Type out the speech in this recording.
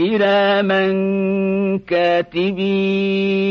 كراما كاتبين